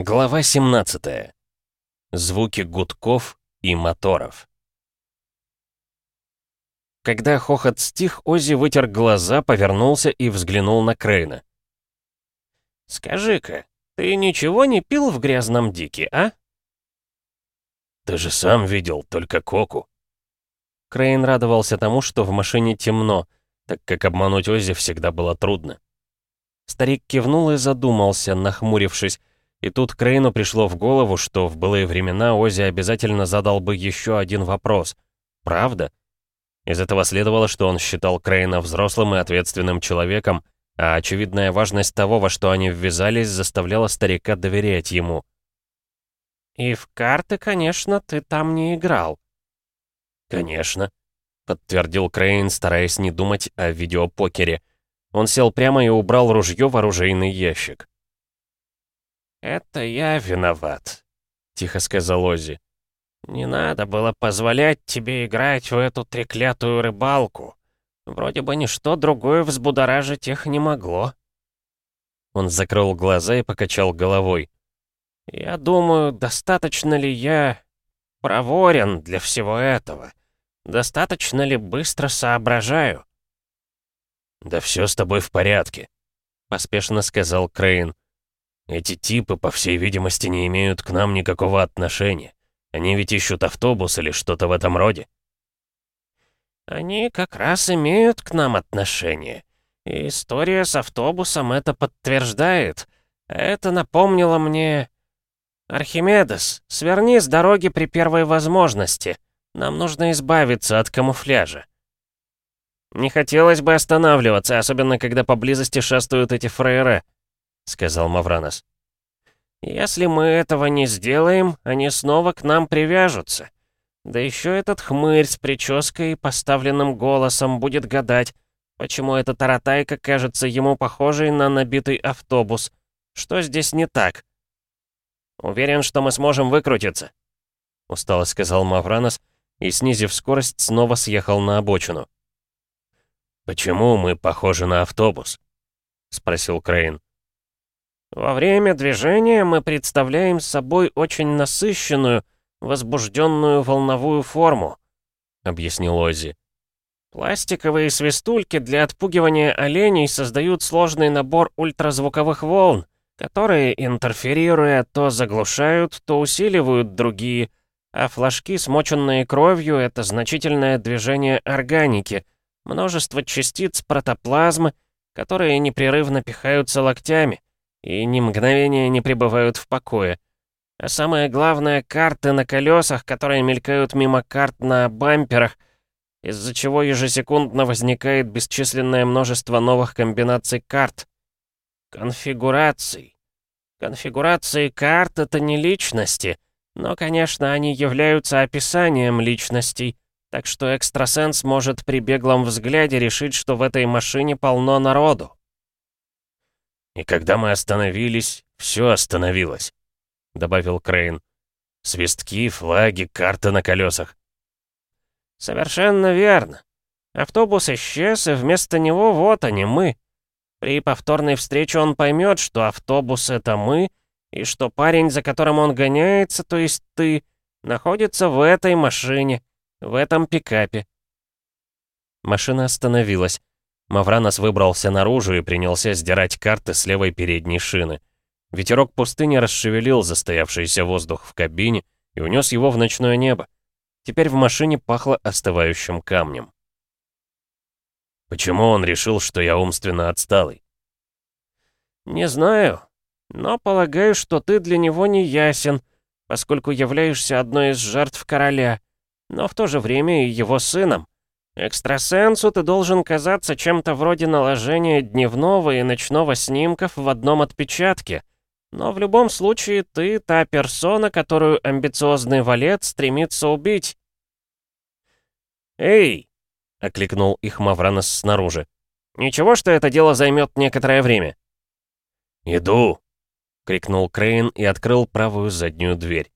Глава 17. Звуки гудков и моторов. Когда хохот стих, Оззи вытер глаза, повернулся и взглянул на Крейна. «Скажи-ка, ты ничего не пил в грязном дике, а?» «Ты же сам видел, только коку». Крейн радовался тому, что в машине темно, так как обмануть Оззи всегда было трудно. Старик кивнул и задумался, нахмурившись, и тут Крейну пришло в голову, что в былые времена Оззи обязательно задал бы еще один вопрос. Правда? Из этого следовало, что он считал Крейна взрослым и ответственным человеком, а очевидная важность того, во что они ввязались, заставляла старика доверять ему. «И в карты, конечно, ты там не играл». «Конечно», — подтвердил Крейн, стараясь не думать о видеопокере. Он сел прямо и убрал ружье в оружейный ящик. «Это я виноват», — тихо сказал Оззи. «Не надо было позволять тебе играть в эту треклятую рыбалку. Вроде бы ничто другое взбудоражить их не могло». Он закрыл глаза и покачал головой. «Я думаю, достаточно ли я проворен для всего этого? Достаточно ли быстро соображаю?» «Да все с тобой в порядке», — поспешно сказал Крейн. Эти типы, по всей видимости, не имеют к нам никакого отношения. Они ведь ищут автобус или что-то в этом роде. Они как раз имеют к нам отношение. И история с автобусом это подтверждает. Это напомнило мне... «Архимедес, сверни с дороги при первой возможности. Нам нужно избавиться от камуфляжа». «Не хотелось бы останавливаться, особенно когда поблизости шастают эти фрейры», сказал Мавранос. «Если мы этого не сделаем, они снова к нам привяжутся. Да еще этот хмырь с прической и поставленным голосом будет гадать, почему эта таратайка кажется ему похожей на набитый автобус. Что здесь не так?» «Уверен, что мы сможем выкрутиться», — устало сказал Мавранос и, снизив скорость, снова съехал на обочину. «Почему мы похожи на автобус?» — спросил Крейн. Во время движения мы представляем собой очень насыщенную, возбужденную волновую форму», — объяснил Оззи. «Пластиковые свистульки для отпугивания оленей создают сложный набор ультразвуковых волн, которые, интерферируя, то заглушают, то усиливают другие, а флажки, смоченные кровью, — это значительное движение органики, множество частиц протоплазмы, которые непрерывно пихаются локтями и ни мгновения не пребывают в покое. А самое главное, карты на колесах, которые мелькают мимо карт на бамперах, из-за чего ежесекундно возникает бесчисленное множество новых комбинаций карт. Конфигураций. Конфигурации карт — это не личности, но, конечно, они являются описанием личностей, так что экстрасенс может при беглом взгляде решить, что в этой машине полно народу. «И когда мы остановились, все остановилось», — добавил Крейн. «Свистки, флаги, карта на колесах». «Совершенно верно. Автобус исчез, и вместо него вот они, мы. При повторной встрече он поймет, что автобус — это мы, и что парень, за которым он гоняется, то есть ты, находится в этой машине, в этом пикапе». Машина остановилась. Мавранос выбрался наружу и принялся сдирать карты с левой передней шины. Ветерок пустыни расшевелил застоявшийся воздух в кабине и унес его в ночное небо. Теперь в машине пахло остывающим камнем. «Почему он решил, что я умственно отсталый?» «Не знаю, но полагаю, что ты для него не ясен, поскольку являешься одной из жертв короля, но в то же время и его сыном. Экстрасенсу ты должен казаться чем-то вроде наложения дневного и ночного снимков в одном отпечатке. Но в любом случае ты та персона, которую амбициозный валет стремится убить. «Эй!» — окликнул их Мавранос снаружи. «Ничего, что это дело займет некоторое время?» «Иду!» — крикнул Крейн и открыл правую заднюю дверь.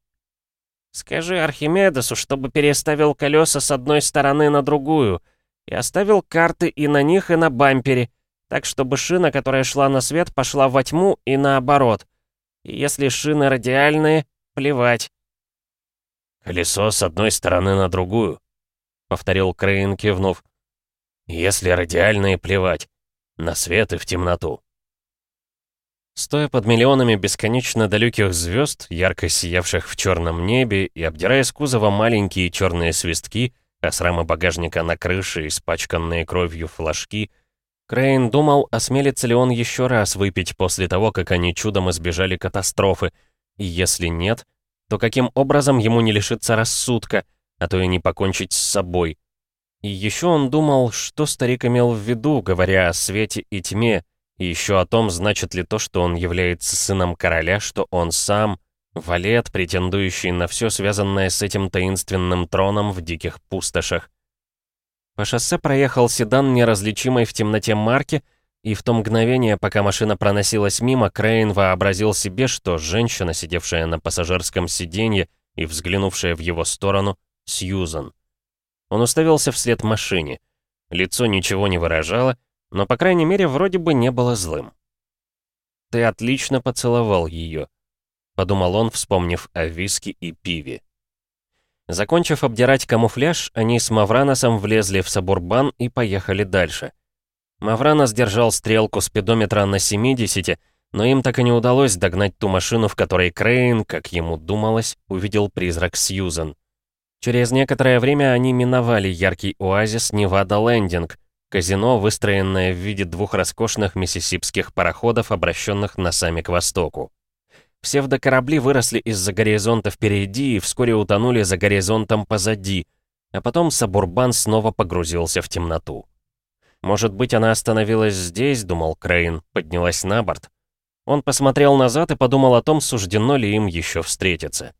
Скажи Архимедесу, чтобы переставил колеса с одной стороны на другую и оставил карты и на них, и на бампере, так чтобы шина, которая шла на свет, пошла во тьму и наоборот. И если шины радиальные, плевать». «Колесо с одной стороны на другую», — повторил Крейн, кивнув. «Если радиальные, плевать. На свет и в темноту». Стоя под миллионами бесконечно далеких звезд, ярко сиявших в черном небе, и обдирая с кузова маленькие черные свистки, а с рамы багажника на крыше испачканные кровью флажки, Крейн думал, осмелится ли он еще раз выпить после того, как они чудом избежали катастрофы, и если нет, то каким образом ему не лишиться рассудка, а то и не покончить с собой. И еще он думал, что старик имел в виду, говоря о свете и тьме, и еще о том, значит ли то, что он является сыном короля, что он сам — валет, претендующий на все связанное с этим таинственным троном в диких пустошах. По шоссе проехал седан неразличимой в темноте марки, и в то мгновение, пока машина проносилась мимо, Крейн вообразил себе, что женщина, сидевшая на пассажирском сиденье и взглянувшая в его сторону, Сьюзан. Он уставился вслед машине. Лицо ничего не выражало, но, по крайней мере, вроде бы не было злым. «Ты отлично поцеловал ее», — подумал он, вспомнив о виске и пиве. Закончив обдирать камуфляж, они с Мавраносом влезли в Сабурбан и поехали дальше. Мавранос держал стрелку спидометра на 70, но им так и не удалось догнать ту машину, в которой Крейн, как ему думалось, увидел призрак Сьюзен. Через некоторое время они миновали яркий оазис Невада Лендинг, Казино, выстроенное в виде двух роскошных миссисипских пароходов, обращенных носами к востоку. Псевдокорабли выросли из-за горизонта впереди и вскоре утонули за горизонтом позади, а потом Сабурбан снова погрузился в темноту. «Может быть, она остановилась здесь», — думал Крейн, поднялась на борт. Он посмотрел назад и подумал о том, суждено ли им еще встретиться.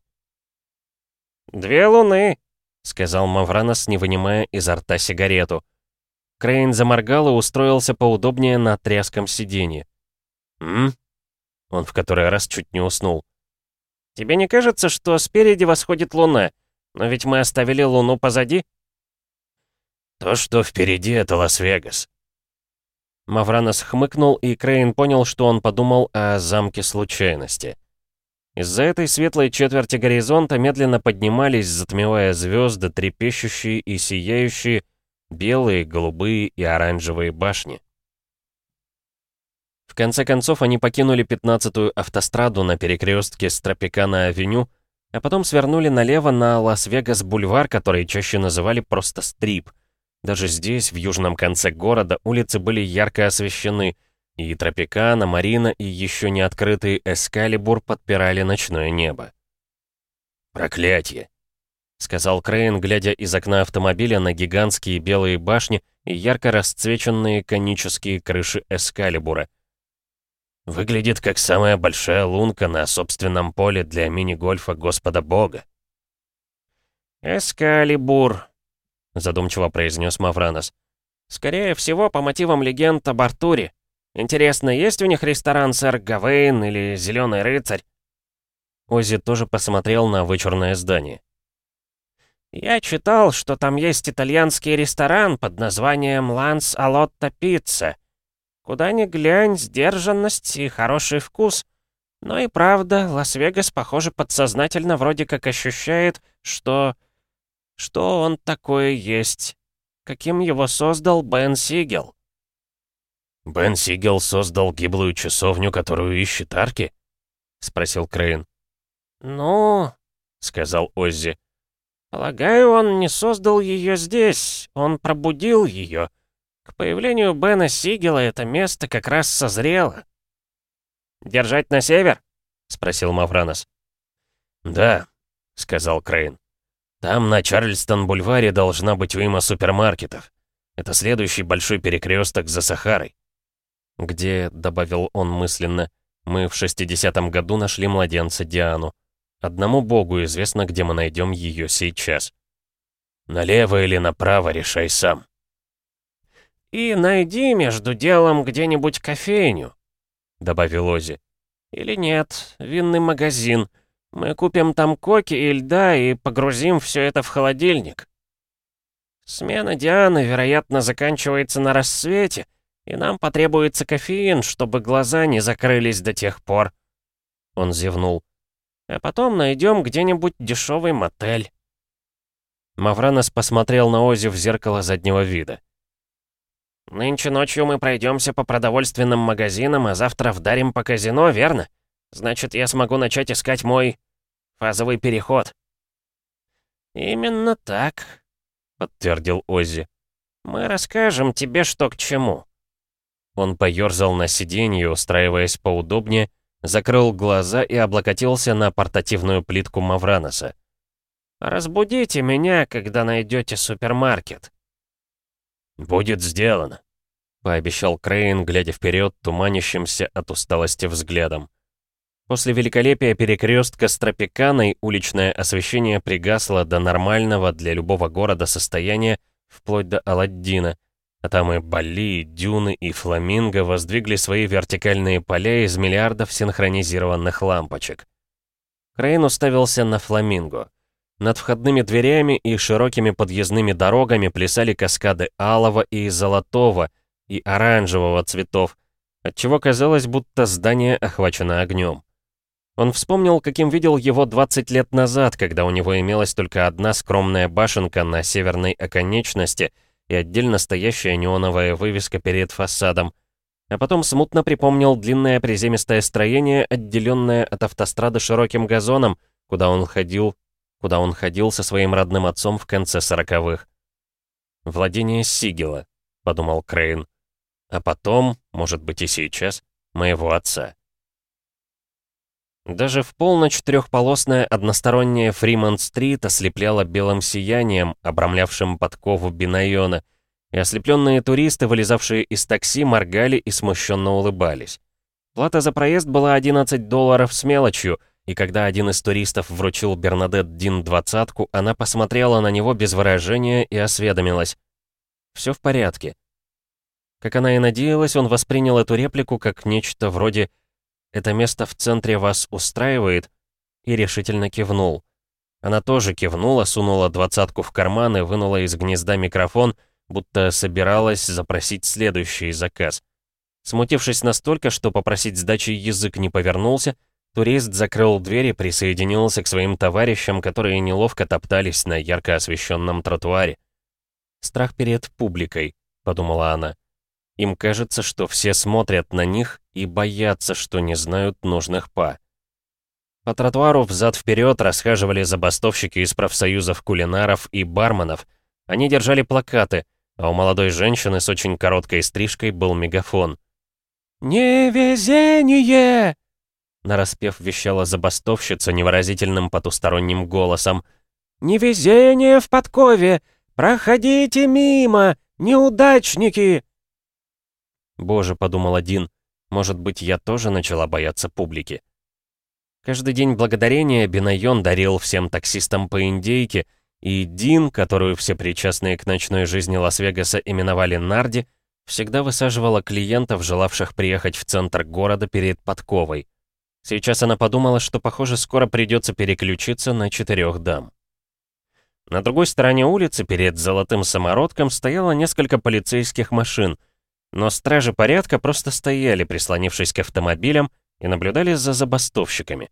«Две луны», — сказал Мавранос, не вынимая изо рта сигарету. Крейн заморгал и устроился поудобнее на тряском сиденье. «М?» Он в который раз чуть не уснул. «Тебе не кажется, что спереди восходит луна? Но ведь мы оставили луну позади?» «То, что впереди, это Лас-Вегас». Мавранос хмыкнул, и Крейн понял, что он подумал о замке случайности. Из-за этой светлой четверти горизонта медленно поднимались, затмевая звезды, трепещущие и сияющие, Белые, голубые и оранжевые башни. В конце концов, они покинули 15-ю автостраду на перекрестке с Тропикана-авеню, а потом свернули налево на Лас-Вегас-бульвар, который чаще называли просто Стрип. Даже здесь, в южном конце города, улицы были ярко освещены, и Тропикана, Марина и еще не открытый Эскалибур подпирали ночное небо. «Проклятие!» Сказал Крейн, глядя из окна автомобиля на гигантские белые башни и ярко расцвеченные конические крыши Эскалибура. Выглядит как самая большая лунка на собственном поле для мини-гольфа Господа Бога. «Эскалибур», — задумчиво произнес Мавранос. «Скорее всего, по мотивам легенд об Артуре. Интересно, есть у них ресторан сэр Гавейн или Зеленый рыцарь?» Ози тоже посмотрел на вычурное здание. «Я читал, что там есть итальянский ресторан под названием «Ланс Алотта Пицца». Куда ни глянь, сдержанность и хороший вкус. Но и правда, Лас-Вегас, похоже, подсознательно вроде как ощущает, что... Что он такое есть. Каким его создал Бен Сигел. «Бен Сигел создал гиблую часовню, которую ищет Арки?» — спросил Крейн. «Ну...» — сказал Оззи. Полагаю, он не создал ее здесь, он пробудил ее. К появлению Бена Сигела это место как раз созрело. «Держать на север?» — спросил Мавранос. «Да», — сказал Крейн. «Там на Чарльстон-бульваре должна быть уйма супермаркетов. Это следующий большой перекресток за Сахарой». «Где», — добавил он мысленно, — «мы в 60-м году нашли младенца Диану. Одному богу известно, где мы найдем ее сейчас. Налево или направо, решай сам. «И найди между делом где-нибудь кофейню», — добавил Ози. «Или нет, винный магазин. Мы купим там коки и льда и погрузим все это в холодильник. Смена Дианы, вероятно, заканчивается на рассвете, и нам потребуется кофеин, чтобы глаза не закрылись до тех пор». Он зевнул. «А потом найдем где-нибудь дешевый мотель». Мавранос посмотрел на Ози в зеркало заднего вида. «Нынче ночью мы пройдемся по продовольственным магазинам, а завтра вдарим по казино, верно? Значит, я смогу начать искать мой фазовый переход». «Именно так», — подтвердил Оззи. «Мы расскажем тебе, что к чему». Он поёрзал на сиденье, устраиваясь поудобнее, закрыл глаза и облокотился на портативную плитку Мавраноса. «Разбудите меня, когда найдете супермаркет». «Будет сделано», — пообещал Крейн, глядя вперед, туманящимся от усталости взглядом. После великолепия перекрестка с Тропиканой уличное освещение пригасло до нормального для любого города состояния, вплоть до Аладдина, а там и Бали, и Дюны, и Фламинго воздвигли свои вертикальные поля из миллиардов синхронизированных лампочек. Крейн уставился на Фламинго. Над входными дверями и широкими подъездными дорогами плясали каскады алого и золотого, и оранжевого цветов, отчего казалось, будто здание охвачено огнем. Он вспомнил, каким видел его 20 лет назад, когда у него имелась только одна скромная башенка на северной оконечности и отдельно стоящая неоновая вывеска перед фасадом. А потом смутно припомнил длинное приземистое строение, отделенное от автострады широким газоном, куда он ходил, куда он ходил со своим родным отцом в конце сороковых. «Владение Сигела», — подумал Крейн. «А потом, может быть и сейчас, моего отца». Даже в полночь трехполосная односторонняя Фримонт-стрит ослепляла белым сиянием, обрамлявшим подкову Бинайона, и ослепленные туристы, вылезавшие из такси, моргали и смущенно улыбались. Плата за проезд была 11 долларов с мелочью, и когда один из туристов вручил Бернадет Дин двадцатку, она посмотрела на него без выражения и осведомилась. «Все в порядке». Как она и надеялась, он воспринял эту реплику как нечто вроде «вы» это место в центре вас устраивает?» И решительно кивнул. Она тоже кивнула, сунула двадцатку в карман и вынула из гнезда микрофон, будто собиралась запросить следующий заказ. Смутившись настолько, что попросить сдачи язык не повернулся, турист закрыл дверь и присоединился к своим товарищам, которые неловко топтались на ярко освещенном тротуаре. «Страх перед публикой», — подумала она. Им кажется, что все смотрят на них и боятся, что не знают нужных па. По тротуару взад-вперед расхаживали забастовщики из профсоюзов кулинаров и барменов. Они держали плакаты, а у молодой женщины с очень короткой стрижкой был мегафон. «Невезение!» Нараспев вещала забастовщица невыразительным потусторонним голосом. «Невезение в подкове! Проходите мимо, неудачники!» «Боже», — подумал один, — «может быть, я тоже начала бояться публики». Каждый день благодарения Бинайон дарил всем таксистам по индейке, и Дин, которую все причастные к ночной жизни Лас-Вегаса именовали Нарди, всегда высаживала клиентов, желавших приехать в центр города перед подковой. Сейчас она подумала, что, похоже, скоро придется переключиться на четырех дам. На другой стороне улицы, перед золотым самородком, стояло несколько полицейских машин — но стражи порядка просто стояли, прислонившись к автомобилям, и наблюдали за забастовщиками.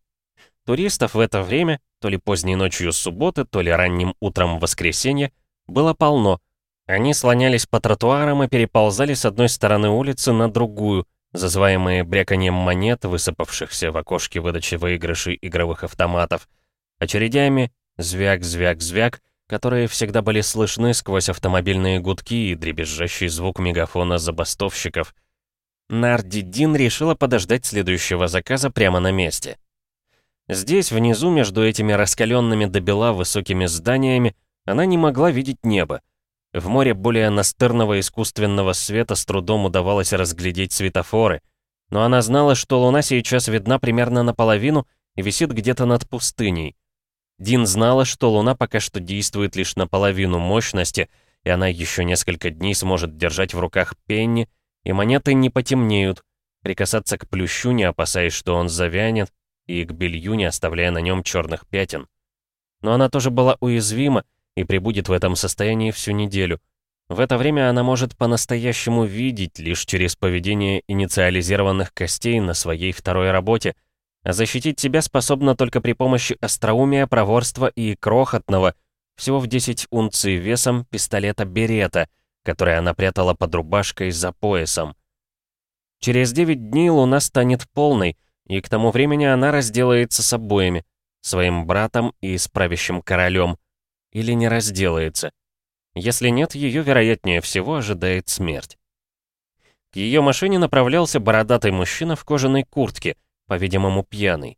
Туристов в это время, то ли поздней ночью субботы, то ли ранним утром воскресенья, было полно. Они слонялись по тротуарам и переползали с одной стороны улицы на другую, зазываемые бряканьем монет, высыпавшихся в окошке выдачи выигрышей игровых автоматов, очередями звяк-звяк-звяк, которые всегда были слышны сквозь автомобильные гудки и дребезжащий звук мегафона забастовщиков. Нарди Дин решила подождать следующего заказа прямо на месте. Здесь, внизу, между этими раскаленными до бела высокими зданиями, она не могла видеть небо. В море более настырного искусственного света с трудом удавалось разглядеть светофоры, но она знала, что луна сейчас видна примерно наполовину и висит где-то над пустыней. Дин знала, что Луна пока что действует лишь наполовину мощности, и она еще несколько дней сможет держать в руках пенни, и монеты не потемнеют, прикасаться к плющу, не опасаясь, что он завянет, и к белью, не оставляя на нем черных пятен. Но она тоже была уязвима и прибудет в этом состоянии всю неделю. В это время она может по-настоящему видеть лишь через поведение инициализированных костей на своей второй работе, а защитить себя способна только при помощи остроумия, проворства и крохотного, всего в 10 унций весом, пистолета Берета, который она прятала под рубашкой за поясом. Через 9 дней луна станет полной, и к тому времени она разделается с обоими, своим братом и с правящим королем. Или не разделается. Если нет, ее, вероятнее всего, ожидает смерть. К ее машине направлялся бородатый мужчина в кожаной куртке, по-видимому, пьяный.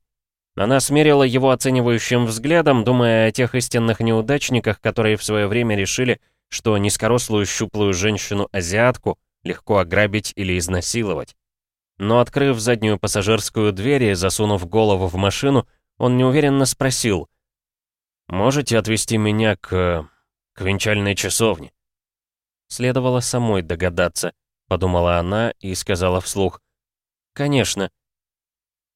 Она смерила его оценивающим взглядом, думая о тех истинных неудачниках, которые в свое время решили, что низкорослую щуплую женщину-азиатку легко ограбить или изнасиловать. Но открыв заднюю пассажирскую дверь и засунув голову в машину, он неуверенно спросил, «Можете отвезти меня к... к венчальной часовне?» Следовало самой догадаться, подумала она и сказала вслух, «Конечно».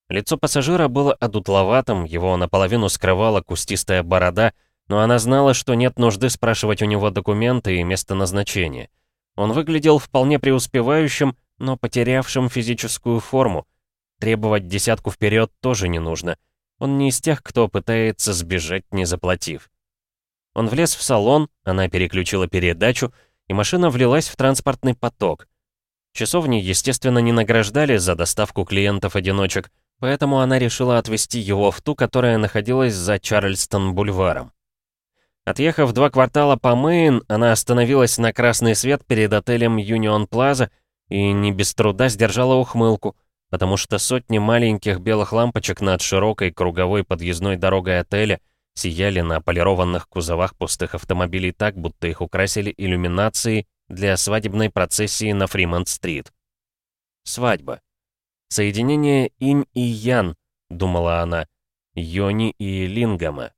Лицо пассажира было одутловатым, его наполовину скрывала кустистая борода, но она знала, что нет нужды спрашивать у него документы и место назначения. Он выглядел вполне преуспевающим, но потерявшим физическую форму. Требовать десятку вперед тоже не нужно. Он не из тех, кто пытается сбежать, не заплатив. Он влез в салон, она переключила передачу, и машина влилась в транспортный поток. Часовни, естественно, не награждали за доставку клиентов-одиночек, поэтому она решила отвезти его в ту, которая находилась за Чарльстон-бульваром. Отъехав два квартала по Мэйн, она остановилась на красный свет перед отелем Юнион Плаза и не без труда сдержала ухмылку — потому что сотни маленьких белых лампочек над широкой круговой подъездной дорогой отеля сияли на полированных кузовах пустых автомобилей так, будто их украсили иллюминацией для свадебной процессии на Фримонт-стрит. Свадьба. Соединение инь и ян, думала она, йони и лингама.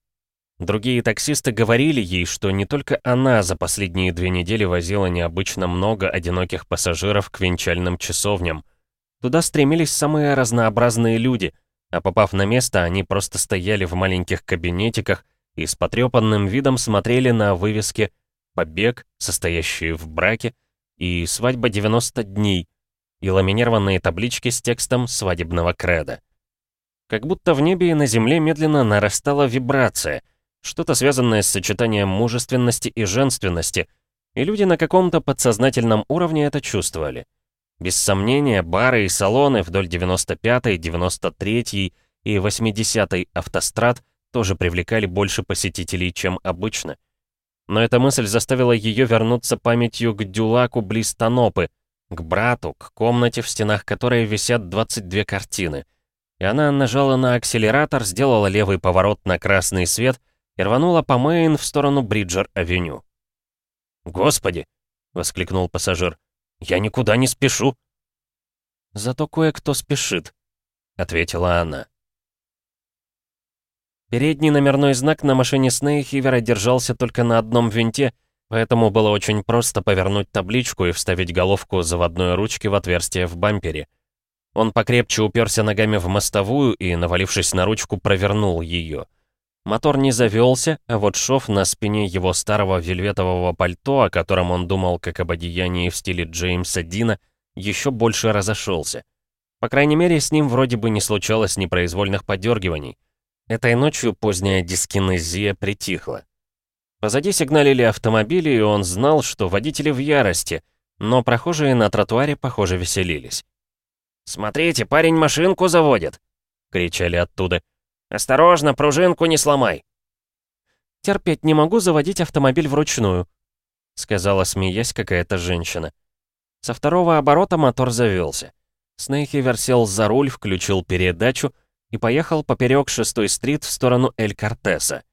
Другие таксисты говорили ей, что не только она за последние две недели возила необычно много одиноких пассажиров к венчальным часовням — Туда стремились самые разнообразные люди, а попав на место, они просто стояли в маленьких кабинетиках и с потрепанным видом смотрели на вывески «Побег», состоящие в браке, и «Свадьба 90 дней», и ламинированные таблички с текстом свадебного креда. Как будто в небе и на земле медленно нарастала вибрация, что-то связанное с сочетанием мужественности и женственности, и люди на каком-то подсознательном уровне это чувствовали. Без сомнения, бары и салоны вдоль 95-й, 93-й и 80-й автострад тоже привлекали больше посетителей, чем обычно. Но эта мысль заставила ее вернуться памятью к Дюлаку близ Танопы, к брату, к комнате, в стенах которой висят 22 картины. И она нажала на акселератор, сделала левый поворот на красный свет и рванула по Мэйн в сторону Бриджер-авеню. «Господи!» — воскликнул пассажир. Я никуда не спешу». «Зато кое-кто спешит», — ответила она. Передний номерной знак на машине Снейхивера держался только на одном винте, поэтому было очень просто повернуть табличку и вставить головку заводной ручки в отверстие в бампере. Он покрепче уперся ногами в мостовую и, навалившись на ручку, провернул ее. Мотор не завелся, а вот шов на спине его старого вельветового пальто, о котором он думал как об одеянии в стиле Джеймса Дина, еще больше разошелся. По крайней мере, с ним вроде бы не случалось непроизвольных подергиваний. Этой ночью поздняя дискинезия притихла. Позади сигналили автомобили, и он знал, что водители в ярости, но прохожие на тротуаре, похоже, веселились. «Смотрите, парень машинку заводит!» — кричали оттуда. «Осторожно, пружинку не сломай!» «Терпеть не могу заводить автомобиль вручную», — сказала, смеясь, какая-то женщина. Со второго оборота мотор завелся. Снейхивер сел за руль, включил передачу и поехал поперек шестой стрит в сторону Эль-Кортеса.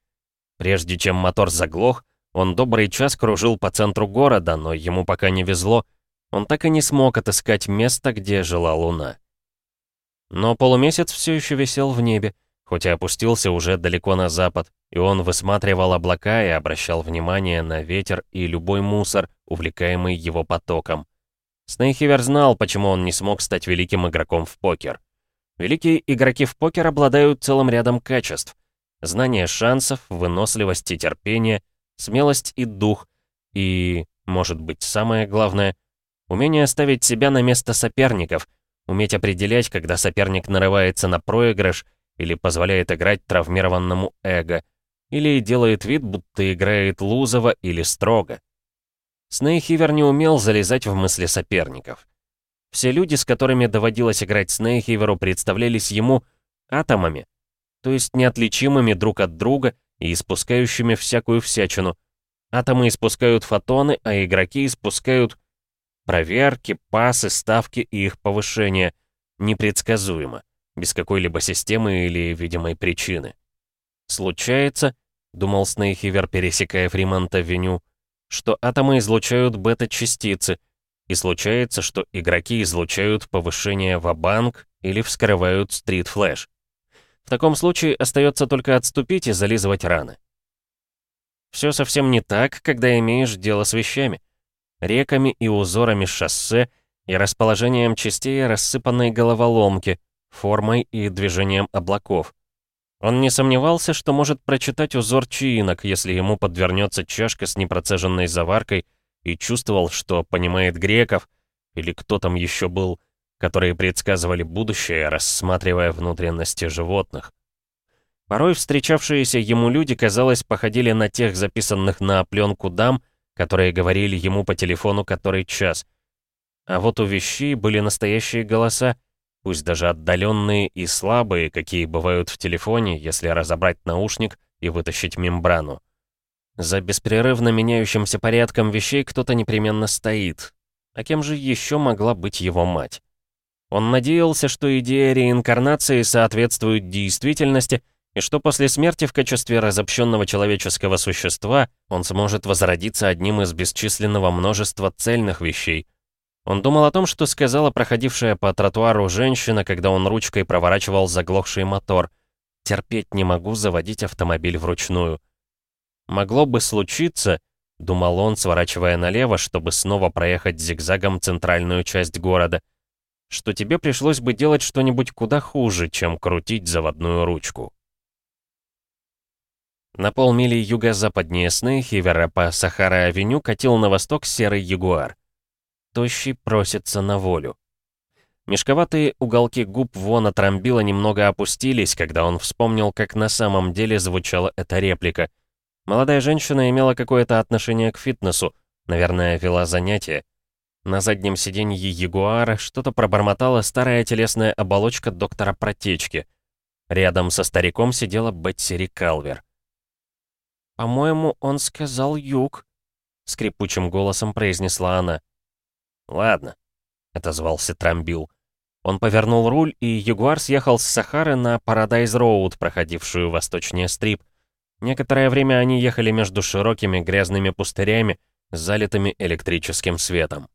Прежде чем мотор заглох, он добрый час кружил по центру города, но ему пока не везло. Он так и не смог отыскать место, где жила луна. Но полумесяц все еще висел в небе, хоть и опустился уже далеко на запад, и он высматривал облака и обращал внимание на ветер и любой мусор, увлекаемый его потоком. Снейхивер знал, почему он не смог стать великим игроком в покер. Великие игроки в покер обладают целым рядом качеств. Знание шансов, выносливость и терпение, смелость и дух, и, может быть, самое главное, умение ставить себя на место соперников, уметь определять, когда соперник нарывается на проигрыш или позволяет играть травмированному эго, или делает вид, будто играет лузово или строго. Снейхивер не умел залезать в мысли соперников. Все люди, с которыми доводилось играть Снейхиверу, представлялись ему атомами, то есть неотличимыми друг от друга и испускающими всякую всячину. Атомы испускают фотоны, а игроки испускают проверки, пасы, ставки и их повышение. Непредсказуемо, без какой-либо системы или видимой причины. Случается, думал Снейхивер, пересекая Фримонт-авеню, что атомы излучают бета-частицы, и случается, что игроки излучают повышение в банк или вскрывают стрит-флэш. В таком случае остается только отступить и зализывать раны. Все совсем не так, когда имеешь дело с вещами. Реками и узорами шоссе и расположением частей рассыпанной головоломки, формой и движением облаков. Он не сомневался, что может прочитать узор чаинок, если ему подвернется чашка с непроцеженной заваркой, и чувствовал, что понимает греков, или кто там еще был, которые предсказывали будущее, рассматривая внутренности животных. Порой встречавшиеся ему люди, казалось, походили на тех записанных на пленку дам, которые говорили ему по телефону который час. А вот у вещей были настоящие голоса, пусть даже отдаленные и слабые, какие бывают в телефоне, если разобрать наушник и вытащить мембрану. За беспрерывно меняющимся порядком вещей кто-то непременно стоит. А кем же еще могла быть его мать? Он надеялся, что идея реинкарнации соответствует действительности, и что после смерти в качестве разобщенного человеческого существа он сможет возродиться одним из бесчисленного множества цельных вещей — он думал о том, что сказала проходившая по тротуару женщина, когда он ручкой проворачивал заглохший мотор. «Терпеть не могу заводить автомобиль вручную». «Могло бы случиться», — думал он, сворачивая налево, чтобы снова проехать зигзагом центральную часть города, «что тебе пришлось бы делать что-нибудь куда хуже, чем крутить заводную ручку». На полмили юго-западнее Снейхивера по Сахара-авеню катил на восток серый ягуар тощий просится на волю. Мешковатые уголки губ Вона Трамбила немного опустились, когда он вспомнил, как на самом деле звучала эта реплика. Молодая женщина имела какое-то отношение к фитнесу, наверное, вела занятия. На заднем сиденье Ягуара что-то пробормотала старая телесная оболочка доктора Протечки. Рядом со стариком сидела Бетси Рикалвер. «По-моему, он сказал юг», — скрипучим голосом произнесла она. «Ладно», — отозвался Трамбил. Он повернул руль, и Ягуар съехал с Сахары на Парадайз-Роуд, проходившую восточнее Стрип. Некоторое время они ехали между широкими грязными пустырями, залитыми электрическим светом.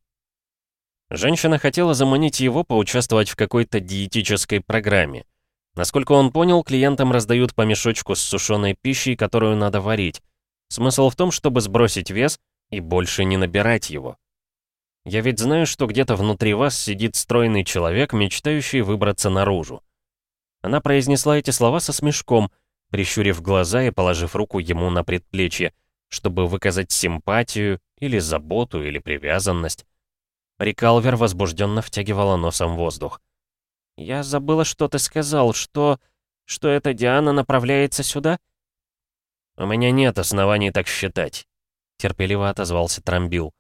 Женщина хотела заманить его поучаствовать в какой-то диетической программе. Насколько он понял, клиентам раздают по мешочку с сушеной пищей, которую надо варить. Смысл в том, чтобы сбросить вес и больше не набирать его. Я ведь знаю, что где-то внутри вас сидит стройный человек, мечтающий выбраться наружу. Она произнесла эти слова со смешком, прищурив глаза и положив руку ему на предплечье, чтобы выказать симпатию или заботу или привязанность. Рикалвер возбужденно втягивала носом воздух. «Я забыла, что ты сказал, что... что эта Диана направляется сюда?» «У меня нет оснований так считать», — терпеливо отозвался Трамбил.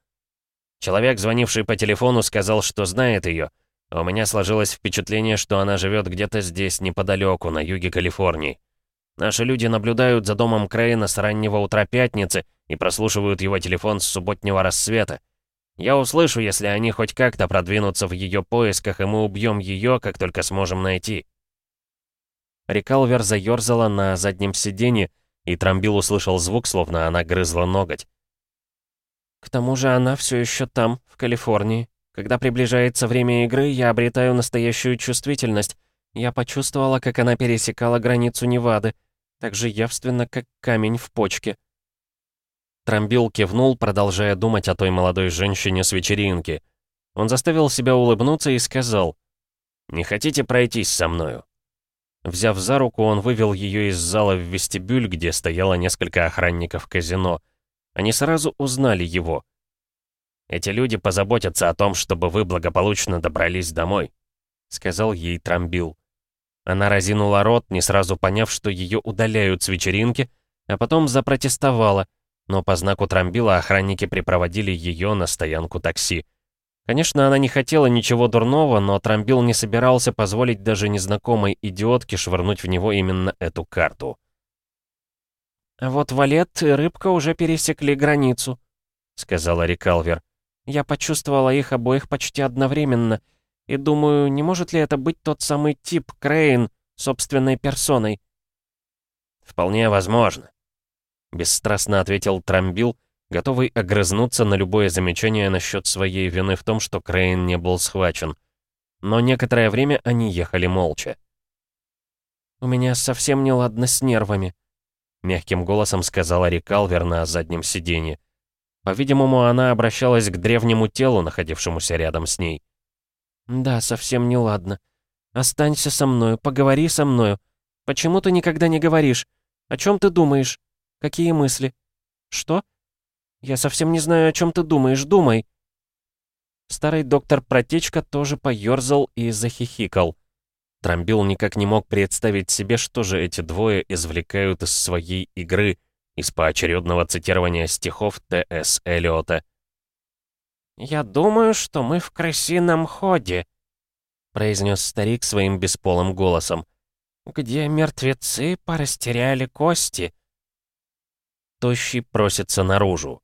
Человек, звонивший по телефону, сказал, что знает ее. А у меня сложилось впечатление, что она живет где-то здесь, неподалеку, на юге Калифорнии. Наши люди наблюдают за домом Крейна с раннего утра пятницы и прослушивают его телефон с субботнего рассвета. Я услышу, если они хоть как-то продвинутся в ее поисках, и мы убьем ее, как только сможем найти. Рекалвер заерзала на заднем сиденье, и Трамбил услышал звук, словно она грызла ноготь. К тому же она все еще там, в Калифорнии. Когда приближается время игры, я обретаю настоящую чувствительность. Я почувствовала, как она пересекала границу Невады, так же явственно, как камень в почке. Трамбил кивнул, продолжая думать о той молодой женщине с вечеринки. Он заставил себя улыбнуться и сказал, «Не хотите пройтись со мною?» Взяв за руку, он вывел ее из зала в вестибюль, где стояло несколько охранников казино — они сразу узнали его. Эти люди позаботятся о том, чтобы вы благополучно добрались домой», сказал ей Трамбил. Она разинула рот, не сразу поняв, что ее удаляют с вечеринки, а потом запротестовала, но по знаку Трамбила охранники припроводили ее на стоянку такси. Конечно, она не хотела ничего дурного, но Трамбил не собирался позволить даже незнакомой идиотке швырнуть в него именно эту карту. «А вот Валет и Рыбка уже пересекли границу», — сказала Рикалвер. «Я почувствовала их обоих почти одновременно, и думаю, не может ли это быть тот самый тип Крейн собственной персоной?» «Вполне возможно», — бесстрастно ответил Трамбил, готовый огрызнуться на любое замечание насчет своей вины в том, что Крейн не был схвачен. Но некоторое время они ехали молча. «У меня совсем не ладно с нервами», — мягким голосом сказала Рикалвер на заднем сиденье. По-видимому, она обращалась к древнему телу, находившемуся рядом с ней. «Да, совсем не ладно. Останься со мною, поговори со мною. Почему ты никогда не говоришь? О чем ты думаешь? Какие мысли? Что? Я совсем не знаю, о чем ты думаешь. Думай!» Старый доктор Протечка тоже поёрзал и захихикал. Трамбил никак не мог представить себе, что же эти двое извлекают из своей игры, из поочередного цитирования стихов Т.С. Эллиота. «Я думаю, что мы в крысином ходе», — произнес старик своим бесполым голосом. «Где мертвецы порастеряли кости?» Тощий просится наружу.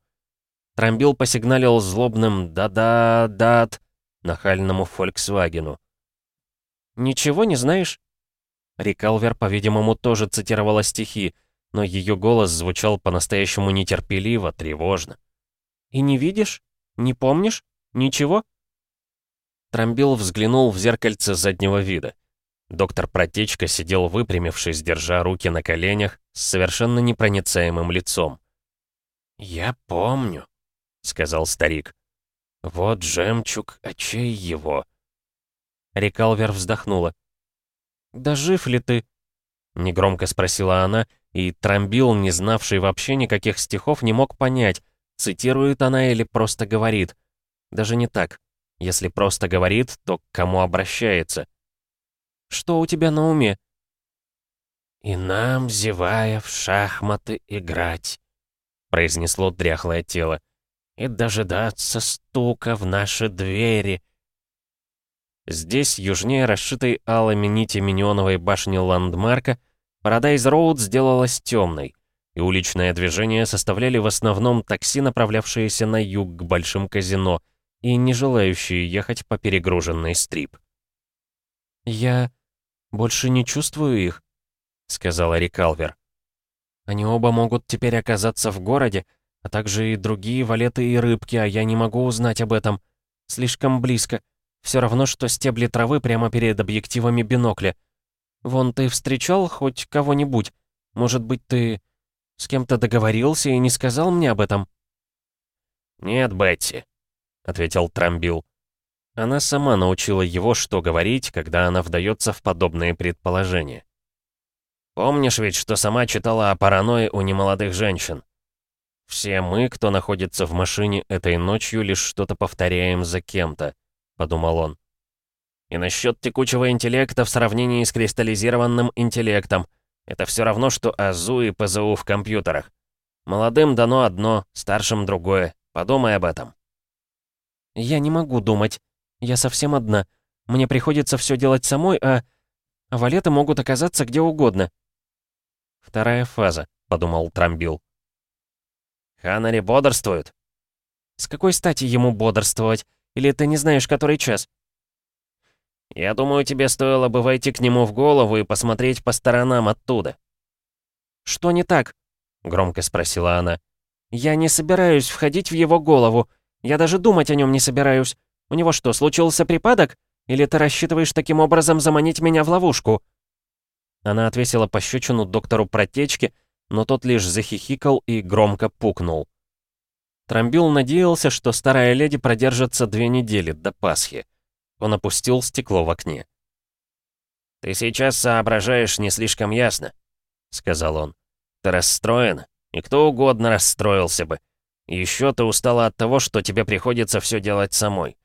Трамбил посигналил злобным «да-да-дат» нахальному «Фольксвагену». «Ничего не знаешь?» Рикалвер, по-видимому, тоже цитировала стихи, но ее голос звучал по-настоящему нетерпеливо, тревожно. «И не видишь? Не помнишь? Ничего?» Трамбил взглянул в зеркальце заднего вида. Доктор Протечка сидел выпрямившись, держа руки на коленях, с совершенно непроницаемым лицом. «Я помню», — сказал старик. «Вот жемчуг, очей его». Рикалвер вздохнула. «Да жив ли ты?» Негромко спросила она, и Трамбил, не знавший вообще никаких стихов, не мог понять, Цитирует она или просто говорит? Даже не так. Если просто говорит, то к кому обращается? Что у тебя на уме? «И нам, зевая, в шахматы играть», — произнесло дряхлое тело, «и дожидаться стука в наши двери». Здесь, южнее расшитой алыми нитями неоновой башни Ландмарка, Парадайз Роуд сделалась темной и уличное движение составляли в основном такси, направлявшиеся на юг к большим казино, и не желающие ехать по перегруженной стрип. «Я больше не чувствую их», — сказала Рикалвер. «Они оба могут теперь оказаться в городе, а также и другие валеты и рыбки, а я не могу узнать об этом. Слишком близко. Все равно, что стебли травы прямо перед объективами бинокля. Вон ты встречал хоть кого-нибудь? Может быть, ты с кем-то договорился и не сказал мне об этом?» «Нет, Бетти», — ответил Трамбил. Она сама научила его, что говорить, когда она вдается в подобные предположения. «Помнишь ведь, что сама читала о паранойи у немолодых женщин? Все мы, кто находится в машине этой ночью, лишь что-то повторяем за кем-то», — подумал он. «И насчет текучего интеллекта в сравнении с кристаллизированным интеллектом — это все равно, что АЗУ и ПЗУ в компьютерах. Молодым дано одно, старшим другое. Подумай об этом. Я не могу думать. Я совсем одна. Мне приходится все делать самой, а... А валеты могут оказаться где угодно. Вторая фаза, подумал Трамбил. Ханари бодрствует. С какой стати ему бодрствовать? Или ты не знаешь, который час? Я думаю, тебе стоило бы войти к нему в голову и посмотреть по сторонам оттуда». «Что не так?» — громко спросила она. «Я не собираюсь входить в его голову. Я даже думать о нем не собираюсь. У него что, случился припадок? Или ты рассчитываешь таким образом заманить меня в ловушку?» Она отвесила пощечину доктору протечки, но тот лишь захихикал и громко пукнул. Трамбил надеялся, что старая леди продержится две недели до Пасхи. Он опустил стекло в окне. «Ты сейчас соображаешь не слишком ясно», — сказал он. «Ты расстроен, и кто угодно расстроился бы. И еще ты устала от того, что тебе приходится все делать самой.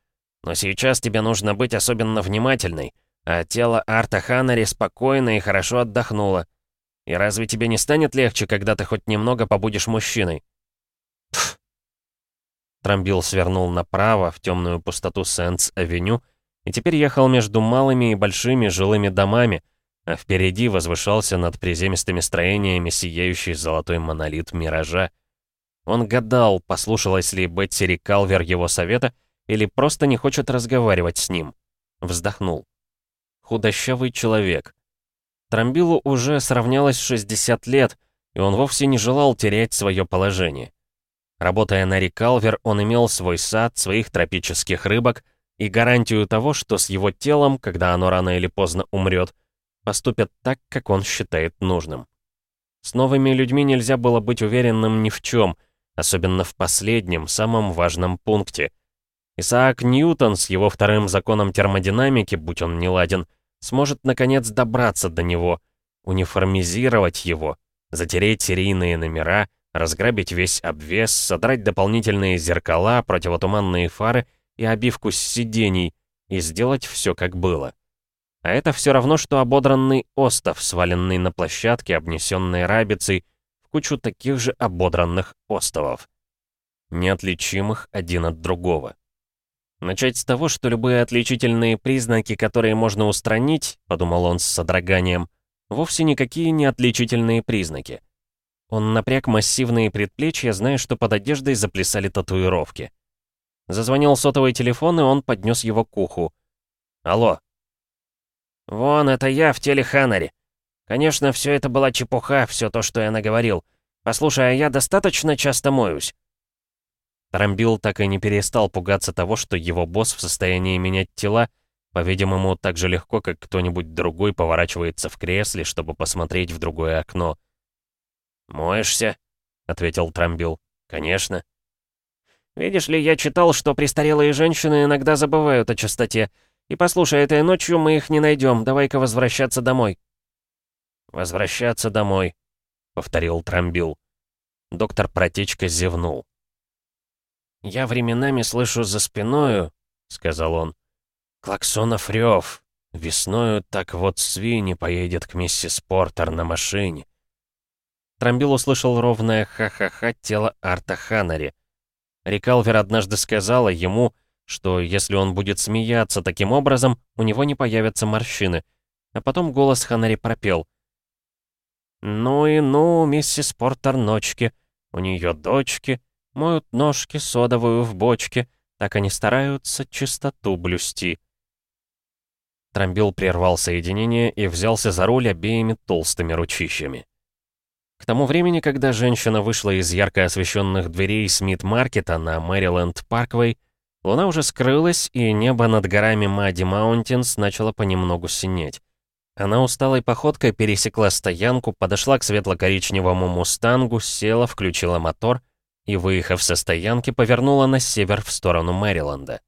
Но сейчас тебе нужно быть особенно внимательной, а тело Арта Ханари спокойно и хорошо отдохнуло. И разве тебе не станет легче, когда ты хоть немного побудешь мужчиной? Пф. Трамбил свернул направо в темную пустоту Сэнс-авеню и теперь ехал между малыми и большими жилыми домами, а впереди возвышался над приземистыми строениями сияющий золотой монолит Миража. Он гадал, послушалась ли Бетси Рикалвер его совета или просто не хочет разговаривать с ним. Вздохнул. Худощавый человек. Трамбилу уже сравнялось 60 лет, и он вовсе не желал терять свое положение. Работая на Рикалвер, он имел свой сад, своих тропических рыбок и гарантию того, что с его телом, когда оно рано или поздно умрет, поступят так, как он считает нужным. С новыми людьми нельзя было быть уверенным ни в чем, особенно в последнем, самом важном пункте. Исаак Ньютон с его вторым законом термодинамики, будь он неладен, сможет наконец добраться до него, униформизировать его, затереть серийные номера, разграбить весь обвес, содрать дополнительные зеркала, противотуманные фары и обивку с сидений, и сделать все как было. А это все равно, что ободранный остов, сваленный на площадке, обнесенной рабицей, в кучу таких же ободранных остовов. Неотличимых один от другого. Начать с того, что любые отличительные признаки, которые можно устранить, подумал он с содроганием, вовсе никакие не отличительные признаки. Он напряг массивные предплечья, зная, что под одеждой заплясали татуировки. Зазвонил сотовый телефон, и он поднес его к уху. «Алло», «Вон, это я в теле Ханари. Конечно, все это была чепуха, все то, что я наговорил. Послушай, а я достаточно часто моюсь?» Трамбил так и не перестал пугаться того, что его босс в состоянии менять тела, по-видимому, так же легко, как кто-нибудь другой поворачивается в кресле, чтобы посмотреть в другое окно. «Моешься?» — ответил Трамбил. «Конечно». «Видишь ли, я читал, что престарелые женщины иногда забывают о чистоте. И послушай, этой ночью мы их не найдем. Давай-ка возвращаться домой». «Возвращаться домой», — повторил Трамбил. Доктор Протечка зевнул. «Я временами слышу за спиною», — сказал он, — «клаксонов рев. Весною так вот свиньи поедет к миссис Портер на машине». Трамбил услышал ровное ха-ха-ха тело Арта Ханари. Рикалвер однажды сказала ему, что если он будет смеяться таким образом, у него не появятся морщины. А потом голос Ханари пропел. «Ну и ну, миссис Портер ночки, у нее дочки, моют ножки содовую в бочке, так они стараются чистоту блюсти». Трамбил прервал соединение и взялся за руль обеими толстыми ручищами. К тому времени, когда женщина вышла из ярко освещенных дверей Смит-маркета на Мэриленд Парквей, Луна уже скрылась, и небо над горами Мади Маунтинс начало понемногу синеть. Она усталой походкой пересекла стоянку, подошла к светло-коричневому мустангу, села, включила мотор и, выехав со стоянки, повернула на север в сторону Мэриленда.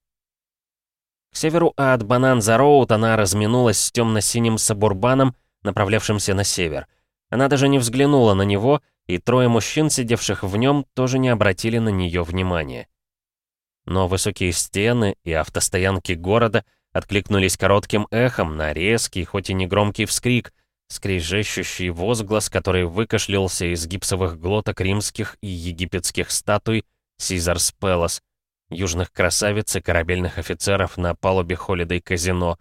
К северу от Бананза-Роуд она разминулась с темно-синим сабурбаном, направлявшимся на север. Она даже не взглянула на него, и трое мужчин, сидевших в нем, тоже не обратили на нее внимания но высокие стены и автостоянки города откликнулись коротким эхом на резкий, хоть и негромкий вскрик, скрежещущий возглас, который выкашлялся из гипсовых глоток римских и египетских статуй Сизарс Пелос, южных красавиц и корабельных офицеров на палубе Холидей Казино,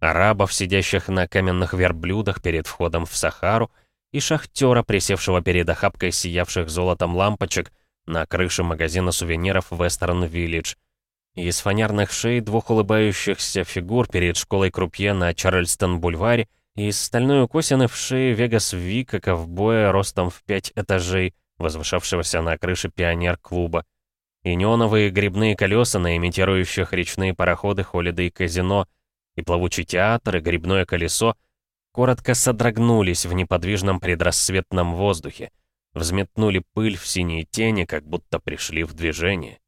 арабов, сидящих на каменных верблюдах перед входом в Сахару, и шахтера, присевшего перед охапкой сиявших золотом лампочек, на крыше магазина сувениров Western Village. Из фанерных шей двух улыбающихся фигур перед школой крупье на Чарльстон-бульваре и стальной укосины в шее Вегас Вика ковбоя ростом в пять этажей, возвышавшегося на крыше пионер-клуба. И неоновые грибные колеса на имитирующих речные пароходы Холидей Казино, и плавучий театр, и грибное колесо коротко содрогнулись в неподвижном предрассветном воздухе взметнули пыль в синие тени, как будто пришли в движение.